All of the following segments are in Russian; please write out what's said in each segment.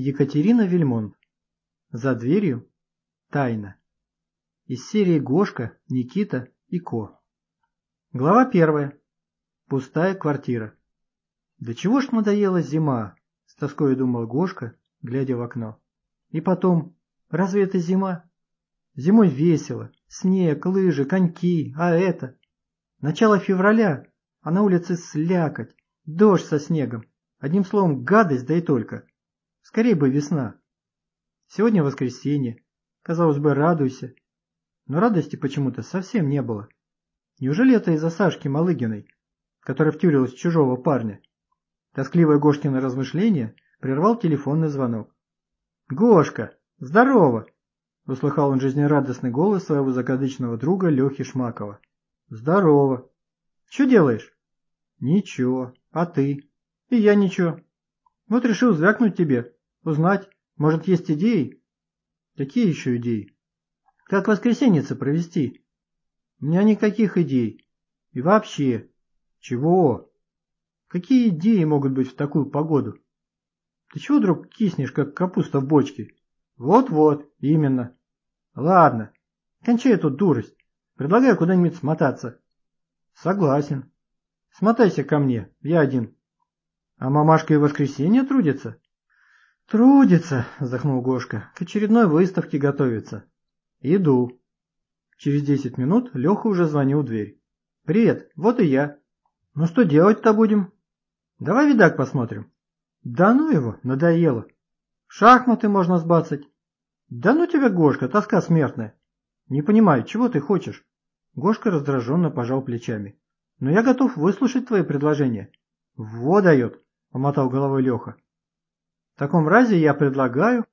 Екатерина Вельмонт. За дверью. Тайна. Из серии Гошка, Никита и Ко. Глава первая. Пустая квартира. Да чего ж надоела зима, с тоской думал Гошка, глядя в окно. И потом, разве это зима? Зимой весело, снег, лыжи, коньки, а это... Начало февраля, а на улице слякоть, дождь со снегом. Одним словом, гадость, да и только. Скорее бы весна. Сегодня воскресенье. Казалось бы, радуйся. Но радости почему-то совсем не было. Неужели это из-за Сашки Малыгиной, которая втюрилась в чужого парня? Тоскливое Гошкино размышление прервал телефонный звонок. «Гошка, здорово!» – услыхал он жизнерадостный голос своего закадычного друга Лехи Шмакова. «Здорово! Что делаешь?» «Ничего. А ты?» «И я ничего. Вот решил звякнуть тебе, узнать, может, есть идеи? Какие еще идеи? Как воскресеньице провести? У меня никаких идей. И вообще. Чего? Какие идеи могут быть в такую погоду? Ты чего, друг, киснешь, как капуста в бочке? Вот-вот, именно. Ладно, кончай эту дурость. Предлагаю куда-нибудь смотаться. Согласен. Смотайся ко мне, я один. А мамашка и воскресенье трудится? Трудится, вздохнул Гошка. К очередной выставке готовится. Иду. Через десять минут Леха уже звонил в дверь. Привет, вот и я. Ну что делать-то будем? Давай видак посмотрим. Да ну его, надоело. Шахматы можно сбацать. Да ну тебя, Гошка, тоска смертная. Не понимаю, чего ты хочешь? Гошка раздраженно пожал плечами. Но я готов выслушать твои предложения. Во дает. — помотал головой Леха. «В таком разе я предлагаю...»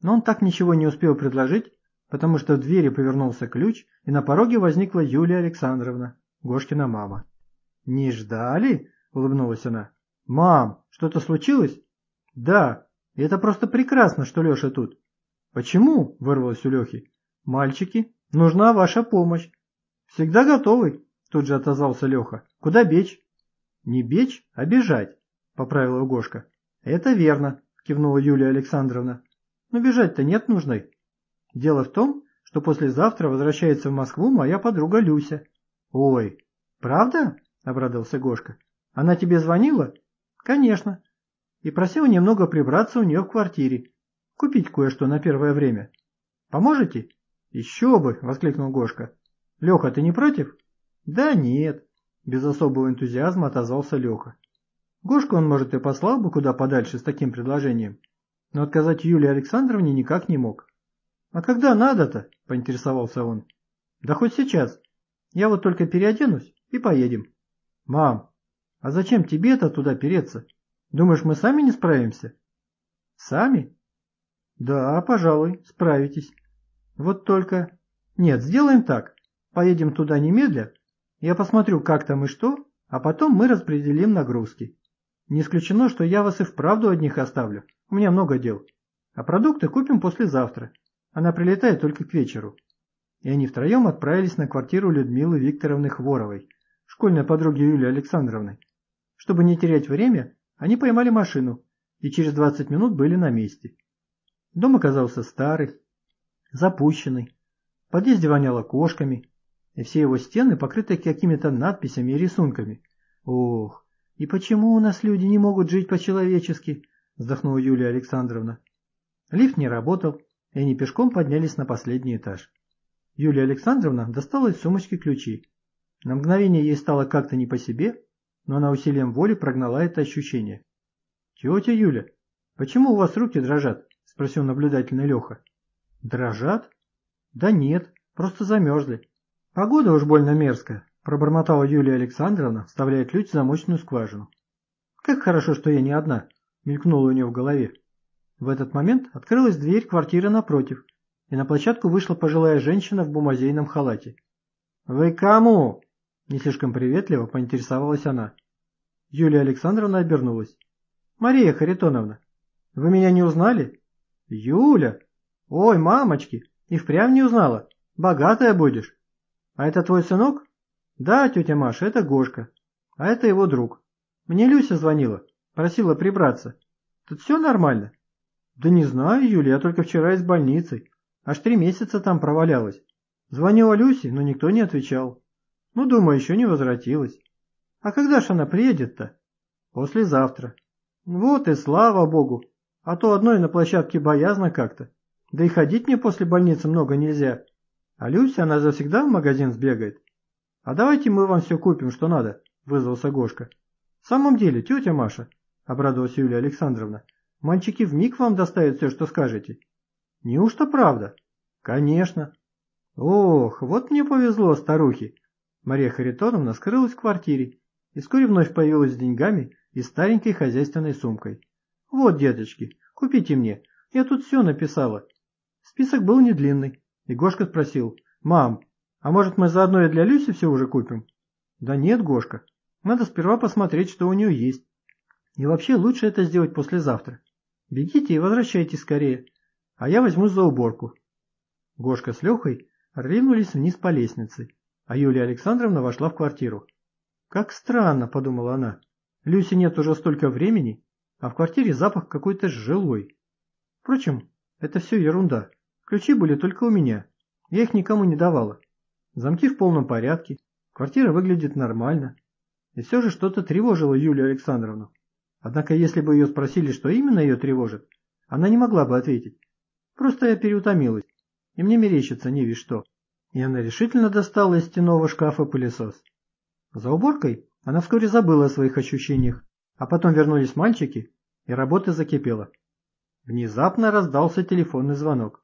Но он так ничего не успел предложить, потому что в двери повернулся ключ, и на пороге возникла Юлия Александровна, Гошкина мама. «Не ждали?» — улыбнулась она. «Мам, что-то случилось?» «Да, и это просто прекрасно, что Леша тут». «Почему?» — вырвалось у Лехи. «Мальчики, нужна ваша помощь». «Всегда готовый», — тут же отозвался Леха. «Куда бечь?» «Не бечь, а бежать. — поправила Гошка. «Это верно», — кивнула Юлия Александровна. «Но бежать-то нет нужной. Дело в том, что послезавтра возвращается в Москву моя подруга Люся». «Ой, правда?» — обрадовался Гошка. «Она тебе звонила?» «Конечно. И просила немного прибраться у нее в квартире. Купить кое-что на первое время. Поможете?» «Еще бы!» — воскликнул Гошка. «Леха, ты не против?» «Да нет», — без особого энтузиазма отозвался Леха. Гошку он, может, и послал бы куда подальше с таким предложением, но отказать Юлии Александровне никак не мог. «А когда надо-то?» – поинтересовался он. «Да хоть сейчас. Я вот только переоденусь и поедем». «Мам, а зачем тебе-то туда переться? Думаешь, мы сами не справимся?» «Сами?» «Да, пожалуй, справитесь. Вот только...» «Нет, сделаем так. Поедем туда немедля. Я посмотрю, как там и что, а потом мы распределим нагрузки. Не исключено, что я вас и вправду одних оставлю. У меня много дел. А продукты купим послезавтра. Она прилетает только к вечеру. И они втроем отправились на квартиру Людмилы Викторовны Хворовой, школьной подруги Юлии Александровны. Чтобы не терять время, они поймали машину и через 20 минут были на месте. Дом оказался старый, запущенный, в подъезде воняло кошками, и все его стены покрыты какими-то надписями и рисунками. Ох, «И почему у нас люди не могут жить по-человечески?» – вздохнула Юлия Александровна. Лифт не работал, и они пешком поднялись на последний этаж. Юлия Александровна достала из сумочки ключи. На мгновение ей стало как-то не по себе, но она усилием воли прогнала это ощущение. «Тетя Юля, почему у вас руки дрожат?» – спросил наблюдательный Леха. «Дрожат?» «Да нет, просто замерзли. Погода уж больно мерзкая, пробормотала Юлия Александровна, вставляя ключ в замочную скважину. «Как хорошо, что я не одна», — мелькнула у нее в голове. В этот момент открылась дверь квартиры напротив, и на площадку вышла пожилая женщина в бумазейном халате. «Вы кому?» – не слишком приветливо поинтересовалась она. Юлия Александровна обернулась. «Мария Харитоновна, вы меня не узнали?» «Юля? Ой, мамочки, и впрямь не узнала. Богатая будешь. А это твой сынок?» «Да, тетя Маша, это Гошка. А это его друг. Мне Люся звонила, просила прибраться. Тут все нормально?» Да не знаю, Юля, я только вчера из больницы. Аж три месяца там провалялась. Звонила Люсе, но никто не отвечал. Ну, думаю, еще не возвратилась. А когда ж она приедет-то? Послезавтра. Вот и слава богу. А то одной на площадке боязно как-то. Да и ходить мне после больницы много нельзя. А Люся, она завсегда в магазин сбегает. А давайте мы вам все купим, что надо, вызвался Гошка. В самом деле, тетя Маша, обрадовалась Юлия Александровна, мальчики вмиг вам доставят все, что скажете. Неужто правда? Конечно. Ох, вот мне повезло, старухи. Мария Харитоновна скрылась в квартире и вскоре вновь появилась с деньгами и старенькой хозяйственной сумкой. Вот, деточки, купите мне, я тут все написала. Список был не длинный, и Гошка спросил, «Мам, а может мы заодно и для Люси все уже купим?» «Да нет, Гошка, надо сперва посмотреть, что у нее есть. И вообще лучше это сделать послезавтра. Бегите и возвращайтесь скорее, а я возьму за уборку». Гошка с Лехой ринулись вниз по лестнице, а Юлия Александровна вошла в квартиру. «Как странно», — подумала она, — «Люси нет уже столько времени, а в квартире запах какой-то жилой. Впрочем, это все ерунда. Ключи были только у меня. Я их никому не давала. Замки в полном порядке. Квартира выглядит нормально. И все же что-то тревожило Юлию Александровну. Однако если бы ее спросили, что именно ее тревожит, она не могла бы ответить. Просто я переутомилась, и мне мерещится не весь что. И она решительно достала из стенного шкафа пылесос. За уборкой она вскоре забыла о своих ощущениях, а потом вернулись мальчики, и работа закипела. Внезапно раздался телефонный звонок.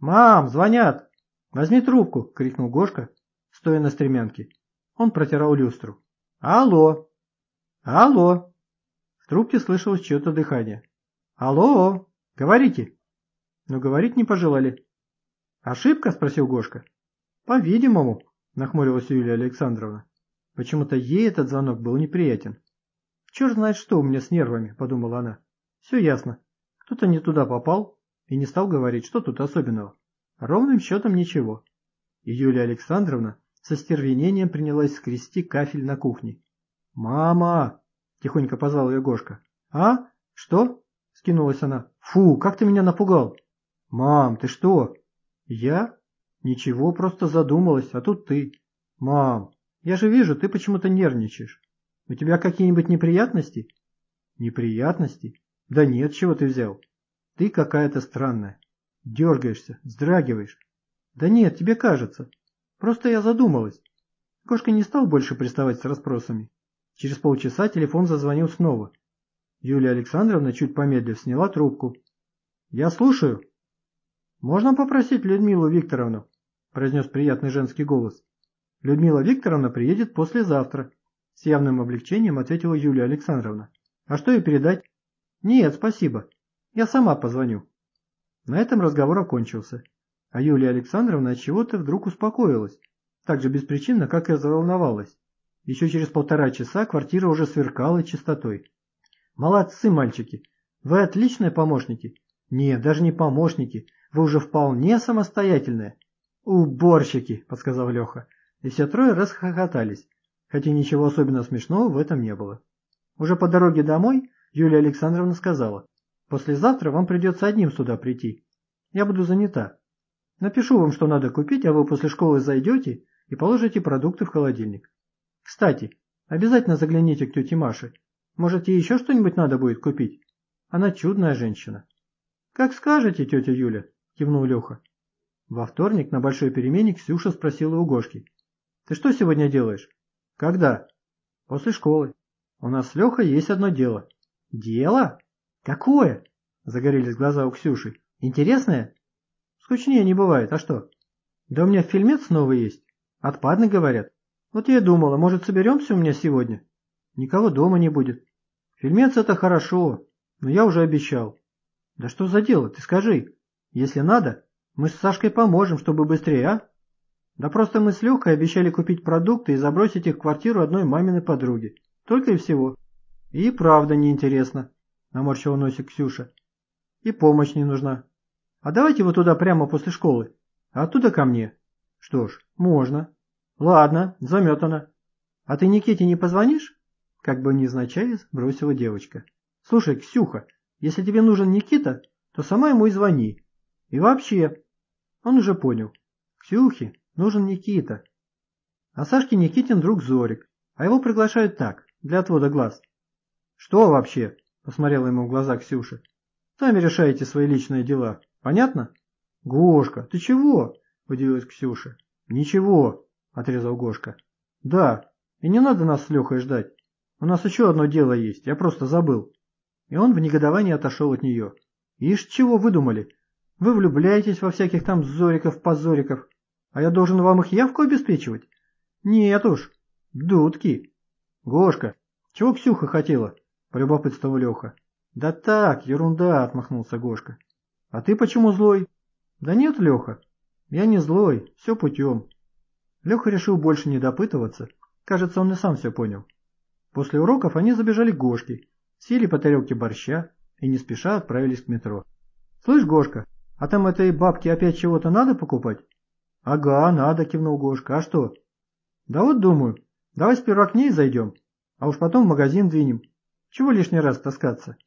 «Мам, звонят!» «Возьми трубку!» — крикнул Гошка, стоя на стремянке. Он протирал люстру. «Алло! Алло!» В трубке слышалось чье-то дыхание. «Алло! Говорите!» Но говорить не пожелали. «Ошибка?» — спросил Гошка. «По-видимому», — нахмурилась Юлия Александровна. Почему-то ей этот звонок был неприятен. «Черт знает что у меня с нервами», — подумала она. «Все ясно. Кто-то не туда попал, и не стал говорить, что тут особенного. Ровным счетом ничего. И Юлия Александровна со стервенением принялась скрести кафель на кухне. «Мама!» – тихонько позвал ее Гошка. «А? Что?» – скинулась она. «Фу, как ты меня напугал!» «Мам, ты что?» «Я? Ничего, просто задумалась, а тут ты. Мам, я же вижу, ты почему-то нервничаешь. У тебя какие-нибудь неприятности?» «Неприятности? Да нет, чего ты взял?» Ты какая-то странная. Дергаешься, вздрагиваешь. Да нет, тебе кажется. Просто я задумалась. Кошка не стал больше приставать с расспросами. Через полчаса телефон зазвонил снова. Юлия Александровна, чуть помедлив, сняла трубку. «Я слушаю». «Можно попросить Людмилу Викторовну?» произнес приятный женский голос. «Людмила Викторовна приедет послезавтра», с явным облегчением ответила Юлия Александровна. «А что ей передать?» «Нет, спасибо. Я сама позвоню. На этом разговор окончился, а Юлия Александровна от чего-то вдруг успокоилась, так же беспричинно, как и заволновалась. Еще через полтора часа квартира уже сверкала чистотой. «Молодцы, мальчики! Вы отличные помощники!» «Нет, даже не помощники, вы уже вполне самостоятельные!» «Уборщики!» – подсказал Леха. И все трое расхохотались, хотя ничего особенно смешного в этом не было. Уже по дороге домой Юлия Александровна сказала. Послезавтра вам придется одним сюда прийти. Я буду занята. Напишу вам, что надо купить, а вы после школы зайдете и положите продукты в холодильник. Кстати, обязательно загляните к тете Маше. Может, ей еще что-нибудь надо будет купить? Она чудная женщина. Как скажете, тетя Юля, кивнул Леха. Во вторник на большой перемене Ксюша спросила у Гошки. Ты что сегодня делаешь? Когда? После школы. У нас с Лехой есть одно дело. Дело? «Какое?» – загорелись глаза у Ксюши. «Интересное?» «Скучнее не бывает, а что?» «Да у меня фильмец новый есть. Отпадный, говорят. Вот я и думала, может, соберемся у меня сегодня? Никого дома не будет. Фильмец это хорошо, но я уже обещал. Да что за дело, ты скажи. Если надо, мы с Сашкой поможем, чтобы быстрее, а? Да просто мы с Лехой обещали купить продукты и забросить их в квартиру одной маминой подруги. Только и всего. И правда неинтересно. – наморщила носик Ксюша. «И помощь не нужна. А давайте вы туда прямо после школы, а оттуда ко мне». «Что ж, можно». «Ладно, заметано. А ты Никите не позвонишь?» Как бы невзначай бросила девочка. «Слушай, Ксюха, если тебе нужен Никита, то сама ему и звони. И вообще, он уже понял, Ксюхе нужен Никита. А Сашке Никитин друг Зорик, а его приглашают так, для отвода глаз. «Что вообще?» – посмотрела ему в глаза Ксюша. «Сами решаете свои личные дела. Понятно?» «Гошка, ты чего?» – удивилась Ксюша. «Ничего», – отрезал Гошка. «Да, и не надо нас с Лехой ждать. У нас еще одно дело есть, я просто забыл». И он в негодовании отошел от нее. «Ишь, чего выдумали? Вы влюбляетесь во всяких там зориков-позориков, а я должен вам их явку обеспечивать? Нет уж, дудки. Гошка, чего Ксюха хотела? Полюбопытствовал Леха. Да так, ерунда, отмахнулся Гошка. А ты почему злой? Да нет, Леха, я не злой, все путем. Леха решил больше не допытываться, кажется, он и сам все понял. После уроков они забежали к Гошке, сели по тарелке борща и не спеша отправились к метро. «Слышь, Гошка, а там этой бабке опять чего-то надо покупать?» «Ага, надо», – кивнул Гошка. «А что?» «Да вот думаю, давай сперва к ней зайдем, а уж потом в магазин двинем. Чего лишний раз таскаться?»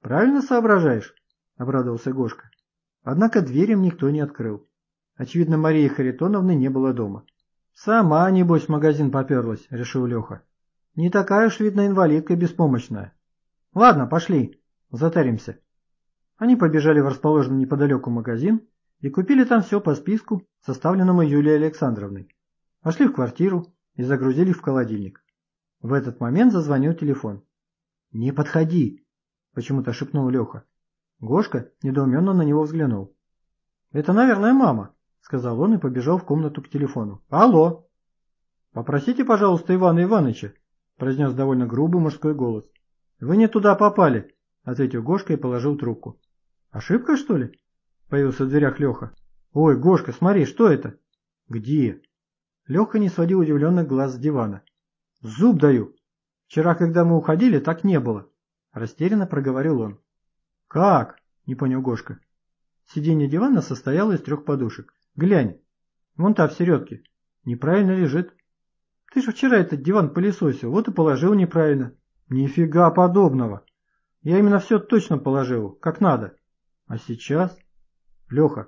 «Правильно соображаешь», – обрадовался Гошка. Однако дверь им никто не открыл. Очевидно, Марии Харитоновны не было дома. «Сама, небось, в магазин поперлась», – решил Леха. «Не такая уж, видно, инвалидка беспомощная. Ладно, пошли, затаримся». Они побежали в расположенный неподалеку магазин и купили там все по списку, составленному Юлией Александровной. Пошли в квартиру и загрузили в холодильник. В этот момент зазвонил телефон. «Не подходи!» – почему-то шепнул Леха. Гошка недоуменно на него взглянул. «Это, наверное, мама», – сказал он и побежал в комнату к телефону. «Алло!» «Попросите, пожалуйста, Ивана Ивановича», – произнес довольно грубый мужской голос. «Вы не туда попали», – ответил Гошка и положил трубку. «Ошибка, что ли?» Появился в дверях Леха. «Ой, Гошка, смотри, что это?» «Где?» Леха не сводил удивленных глаз с дивана. «Зуб даю! Вчера, когда мы уходили, так не было!» Растерянно проговорил он. «Как?» – не понял Гошка. Сиденье дивана состояло из трех подушек. «Глянь, вон та в середке. Неправильно лежит. Ты же вчера этот диван пылесосил, вот и положил неправильно». «Нифига подобного! Я именно все точно положил, как надо. А сейчас...» «Леха,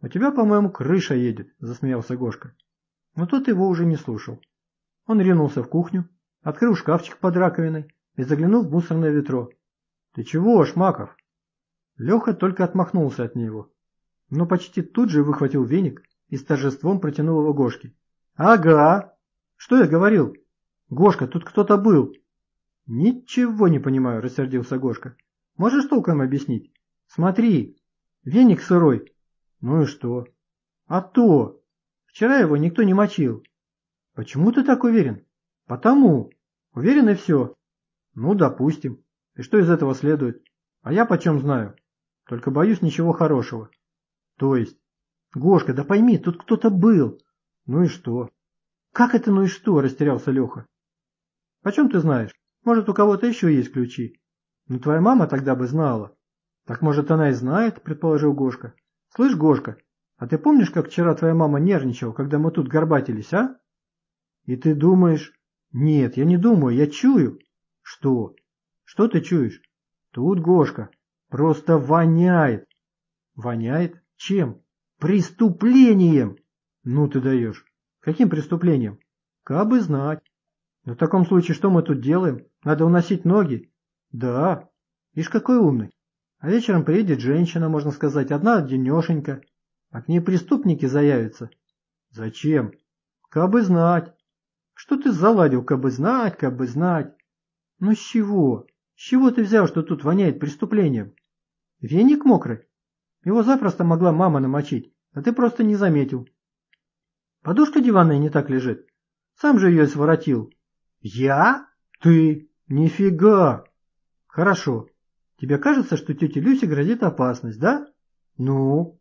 у тебя, по-моему, крыша едет», – засмеялся Гошка. Но тот его уже не слушал. Он ринулся в кухню, открыл шкафчик под раковиной и заглянул в мусорное ведро. «Ты чего, Шмаков?» Леха только отмахнулся от него, но почти тут же выхватил веник и с торжеством протянул его Гошке. «Ага! Что я говорил? Гошка, тут кто-то был!» «Ничего не понимаю», – рассердился Гошка. «Можешь толком объяснить? Смотри, Веник сырой. Ну и что? А то. Вчера его никто не мочил. Почему ты так уверен? Потому. Уверен и все. Ну, допустим. И что из этого следует? А я почем знаю? Только боюсь ничего хорошего. То есть? Гошка, да пойми, тут кто-то был. Ну и что? Как это ну и что? Растерялся Леха. Почем ты знаешь? Может, у кого-то еще есть ключи? Ну, твоя мама тогда бы знала. «Так, может, она и знает?» – предположил Гошка. «Слышь, Гошка, а ты помнишь, как вчера твоя мама нервничала, когда мы тут горбатились, а?» «И ты думаешь...» «Нет, я не думаю, я чую». «Что? Что ты чуешь?» «Тут, Гошка, просто воняет». «Воняет? Чем?» «Преступлением!» «Ну ты даешь. Каким преступлением?» «Кабы знать». «В таком случае что мы тут делаем? Надо уносить ноги?» «Да. Ишь, какой умный. А вечером приедет женщина, можно сказать, одна денешенька, а к ней преступники заявятся. Зачем? Кабы знать. Что ты заладил, кабы знать, кабы знать? Ну с чего? С чего ты взял, что тут воняет преступлением? Веник мокрый? Его запросто могла мама намочить, а ты просто не заметил. Подушка диванная не так лежит. Сам же ее своротил. Я? Ты? Нифига! Хорошо. Тебе кажется, что тете Люсе грозит опасность, да? Ну?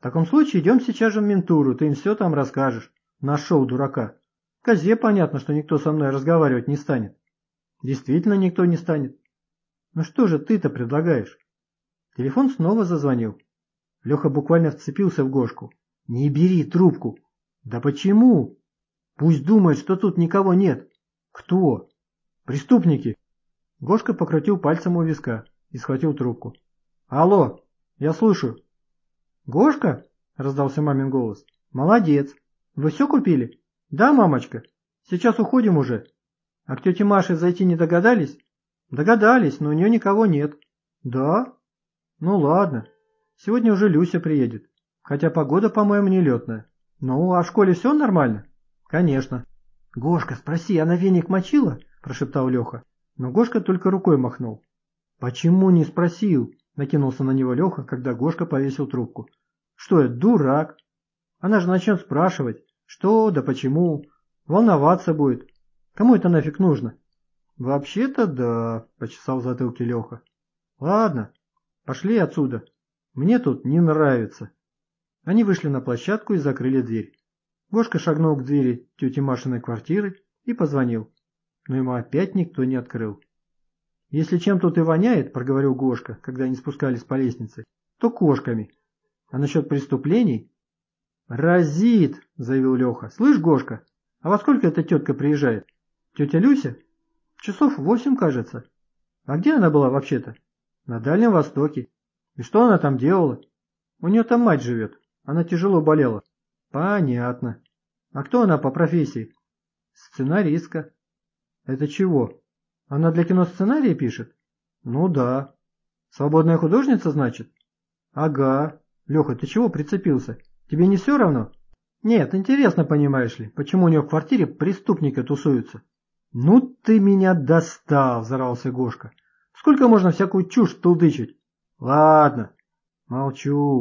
В таком случае идем сейчас же в ментуру, ты им все там расскажешь. Нашел дурака. Козе понятно, что никто со мной разговаривать не станет. Действительно никто не станет. Ну что же ты-то предлагаешь? Телефон снова зазвонил. Леха буквально вцепился в Гошку. Не бери трубку. Да почему? Пусть думает, что тут никого нет. Кто? Преступники. Гошка покрутил пальцем у виска и схватил трубку. «Алло, Я слушаю. Гошка? Раздался мамин голос. Молодец. Вы все купили? Да, мамочка. Сейчас уходим уже. А к тете Маше зайти не догадались? Догадались, но у нее никого нет. Да? Ну ладно. Сегодня уже Люся приедет. Хотя погода, по-моему, нелетная. Ну, а в школе все нормально? Конечно. Гошка, спроси, она веник мочила? Прошептал Леха. Но Гошка только рукой махнул. Почему не спросил? Накинулся на него Леха, когда Гошка повесил трубку. Что я, дурак? Она же начнет спрашивать, что да почему. Волноваться будет. Кому это нафиг нужно? Вообще-то да, почесал в затылке Леха. Ладно, пошли отсюда. Мне тут не нравится. Они вышли на площадку и закрыли дверь. Гошка шагнул к двери тети Машиной квартиры и позвонил. Но ему опять никто не открыл. «Если чем тут и воняет, — проговорил Гошка, когда они спускались по лестнице, — то кошками. А насчет преступлений...» «Разит!» — заявил Леха. «Слышь, Гошка, а во сколько эта тетка приезжает? Тетя Люся? Часов восемь, кажется. А где она была вообще-то? На Дальнем Востоке. И что она там делала? У нее там мать живет. Она тяжело болела. Понятно. А кто она по профессии? Сценаристка. Это чего? Она для кино сценарии пишет? Ну да. Свободная художница, значит? Ага. Леха, ты чего прицепился? Тебе не все равно? Нет, интересно, понимаешь ли, почему у нее в квартире преступники тусуются? Ну ты меня достал, взорвался Гошка. Сколько можно всякую чушь толдычить? Ладно, молчу.